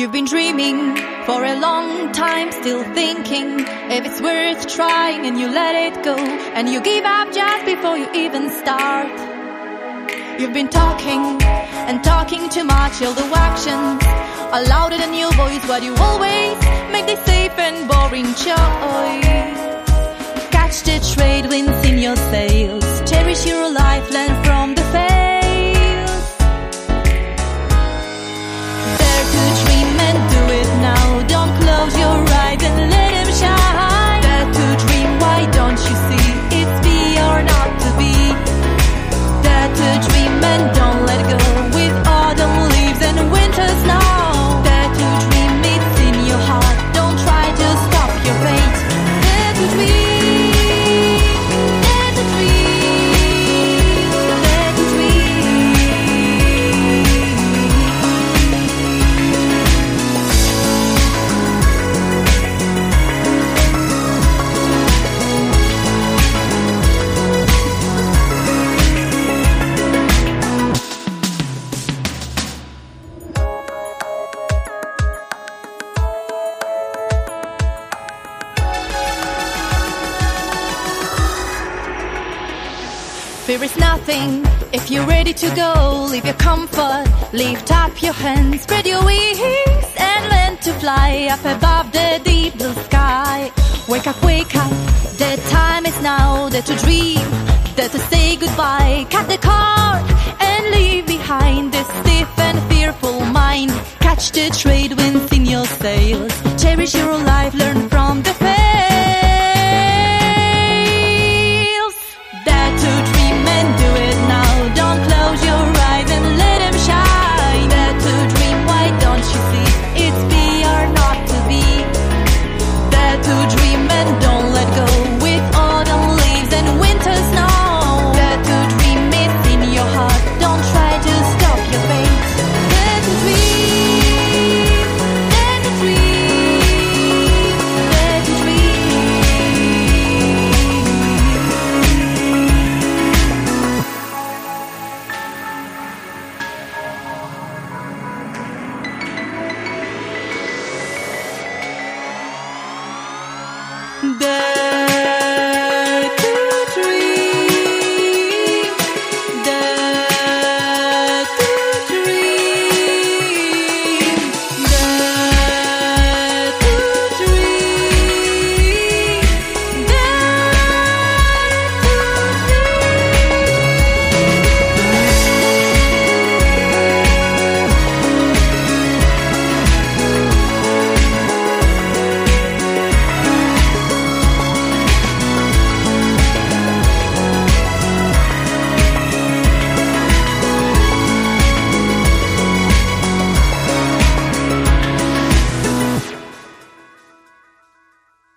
You've been dreaming for a long time, still thinking if it's worth trying, and you let it go, and you give up just before you even start. You've been talking and talking too much, all the actions are louder than your voice, but you always make the safe and boring choice. Catch the trade winds in your sails, cherish your life, Fear is nothing if you're ready to go. Leave your comfort, lift up your hands, spread your wings, and learn to fly up above the deep blue sky. Wake up, wake up, the time is now. Dare to dream, dare to say goodbye. Cut the cord and leave behind this stiff and fearful mind. Catch the trade winds in your sails. Cherish your life, learn Dare